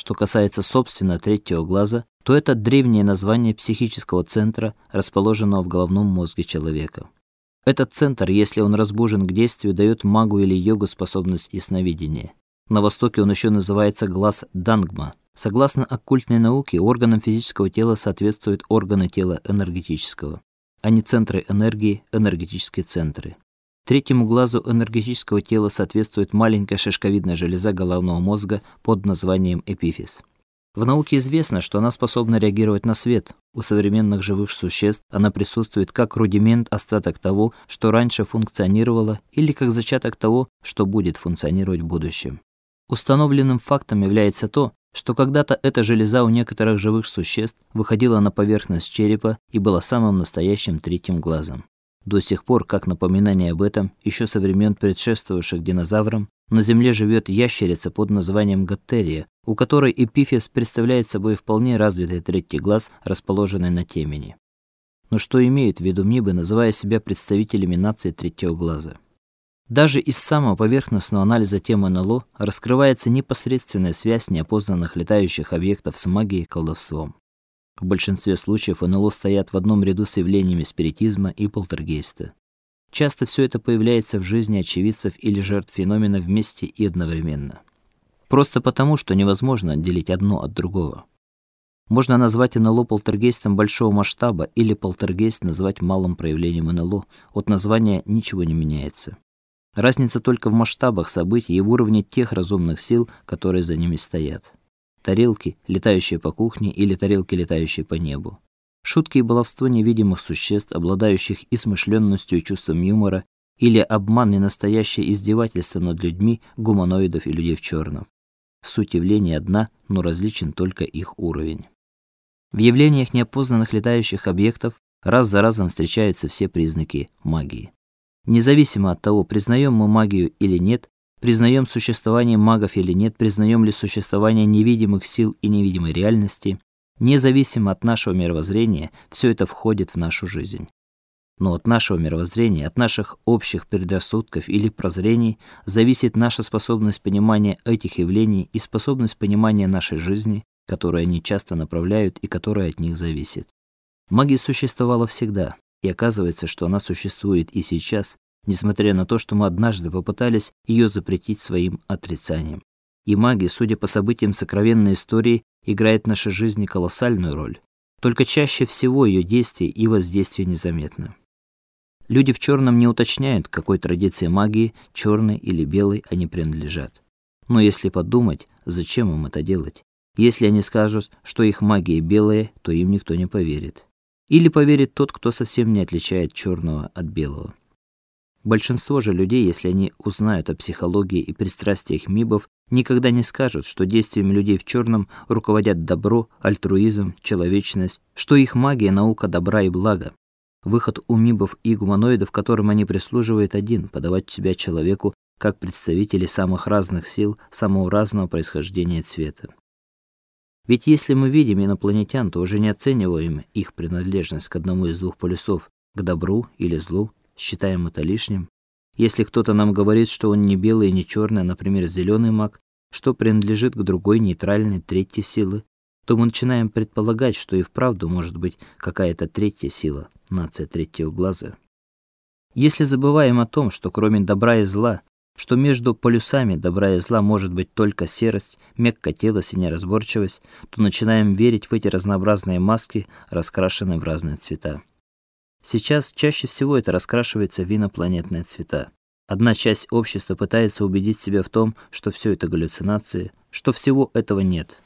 что касается собственно третьего глаза, то это древнее название психического центра, расположенного в головном мозге человека. Этот центр, если он разбужен к действию, дает магу или йогу способность ясновидения. На востоке он еще называется глаз Дангма. Согласно оккультной науке, органам физического тела соответствуют органы тела энергетического. Они центры энергии, энергетические центры. Третьему глазу энергетического тела соответствует маленькая шишковидная железа головного мозга под названием эпифиз. В науке известно, что она способна реагировать на свет. У современных живых существ она присутствует как рудимент, остаток того, что раньше функционировало, или как зачаток того, что будет функционировать в будущем. Установленным фактом является то, что когда-то эта железа у некоторых живых существ выходила на поверхность черепа и была самым настоящим третьим глазом. До сих пор, как напоминание об этом, еще со времен предшествовавших динозаврам, на Земле живет ящерица под названием Гаттерия, у которой эпифиз представляет собой вполне развитый третий глаз, расположенный на темени. Но что имеют в виду мибы, называя себя представителями нации третьего глаза? Даже из самого поверхностного анализа темы НЛО раскрывается непосредственная связь неопознанных летающих объектов с магией и колдовством. В большинстве случаев НЛО стоят в одном ряду с явлениями спиритизма и полтергейста. Часто все это появляется в жизни очевидцев или жертв феномена вместе и одновременно. Просто потому, что невозможно отделить одно от другого. Можно назвать НЛО полтергейстом большого масштаба или полтергейст назвать малым проявлением НЛО. От названия ничего не меняется. Разница только в масштабах событий и в уровне тех разумных сил, которые за ними стоят тарелки, летающие по кухне или тарелки, летающие по небу. Шутки и баловство невидимых существ, обладающих и смышленностью, и чувством юмора, или обман и настоящее издевательство над людьми, гуманоидов и людей в черном. Суть явления одна, но различен только их уровень. В явлениях неопознанных летающих объектов раз за разом встречаются все признаки магии. Независимо от того, признаем мы магию или нет, Признаем существование магов или нет, признаем ли существование невидимых сил и невидимой реальности, независимо от нашего мировоззрения, все это входит в нашу жизнь. Но от нашего мировоззрения, от наших общих предрассудков или прозрений зависит наша способность понимания этих явлений и способность понимания нашей жизни, которую они часто направляют и которая от них зависит. Магия существовала всегда, и оказывается, что она существует и сейчас, несмотря на то, что мы однажды попытались ее запретить своим отрицанием. И магия, судя по событиям сокровенной истории, играет в нашей жизни колоссальную роль. Только чаще всего ее действие и воздействие незаметны. Люди в черном не уточняют, к какой традиции магии, черной или белой, они принадлежат. Но если подумать, зачем им это делать? Если они скажут, что их магия белая, то им никто не поверит. Или поверит тот, кто совсем не отличает черного от белого. Большинство же людей, если они узнают о психологии и пристрастиях мибов, никогда не скажут, что действиями людей в черном руководят добро, альтруизм, человечность, что их магия наука добра и блага. Выход у мибов и гуманоидов, которым они прислуживают, один подавать себя человеку как представители самых разных сил, самого разного происхождения цвета. Ведь если мы видим инопланетян, то уже не оцениваем их принадлежность к одному из двух полюсов, к добру или злу, считаем это лишним. Если кто-то нам говорит, что он не белый и не черный, а, например, зеленый маг, что принадлежит к другой нейтральной третьей силы, то мы начинаем предполагать, что и вправду может быть какая-то третья сила, нация третьего глаза. Если забываем о том, что кроме добра и зла, что между полюсами добра и зла может быть только серость, мягкотелость и неразборчивость, то начинаем верить в эти разнообразные маски, раскрашенные в разные цвета. Сейчас чаще всего это раскрашивается в инопланетные цвета. Одна часть общества пытается убедить себя в том, что все это галлюцинации, что всего этого нет.